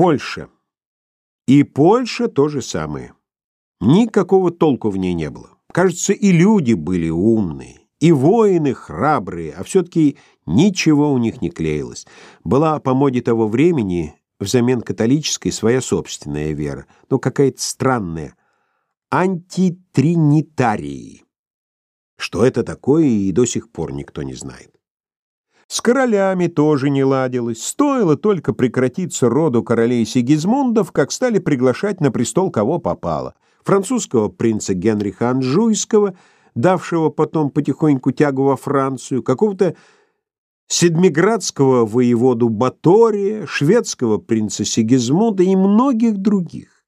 Польша. И Польша то же самое. Никакого толку в ней не было. Кажется, и люди были умные, и воины храбрые, а все-таки ничего у них не клеилось. Была по моде того времени взамен католической своя собственная вера, но какая-то странная, антитринитарии. Что это такое, и до сих пор никто не знает. С королями тоже не ладилось. Стоило только прекратиться роду королей Сигизмундов, как стали приглашать на престол кого попало. Французского принца Генриха Анжуйского, давшего потом потихоньку тягу во Францию, какого-то седмиградского воеводу Батория, шведского принца Сигизмунда и многих других.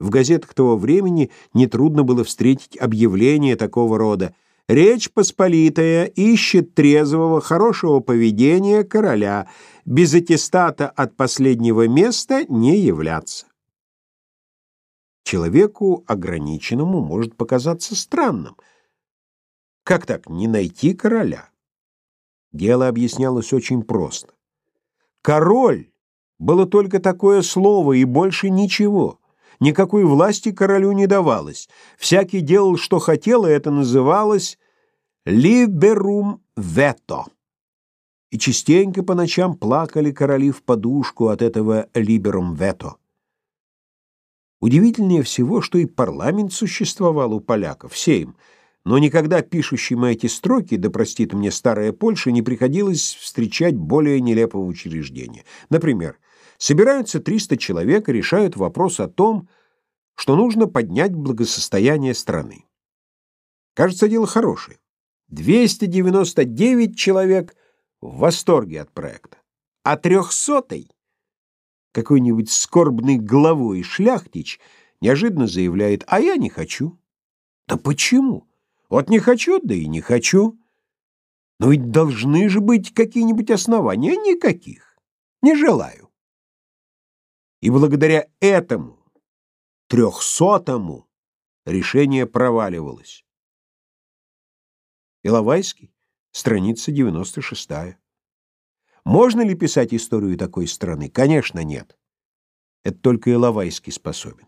В газетах того времени нетрудно было встретить объявление такого рода – Речь Посполитая ищет трезвого, хорошего поведения короля, без аттестата от последнего места не являться. Человеку ограниченному может показаться странным. Как так, не найти короля? Дело объяснялось очень просто. Король было только такое слово и больше ничего. Никакой власти королю не давалось. Всякий делал, что хотел, и это называлось «liberum veto». И частенько по ночам плакали короли в подушку от этого «liberum veto». Удивительнее всего, что и парламент существовал у поляков, сейм, но никогда пишущим эти строки, да простит мне старая Польша, не приходилось встречать более нелепого учреждения. Например, собираются 300 человек и решают вопрос о том, что нужно поднять благосостояние страны. Кажется, дело хорошее. 299 человек в восторге от проекта, а трехсотый какой-нибудь скорбный главой шляхтич неожиданно заявляет «А я не хочу». Да почему? Вот не хочу, да и не хочу. Но ведь должны же быть какие-нибудь основания. Никаких. Не желаю. И благодаря этому, трехсотому, решение проваливалось. Иловайский, страница 96. Можно ли писать историю такой страны? Конечно, нет. Это только Иловайский способен.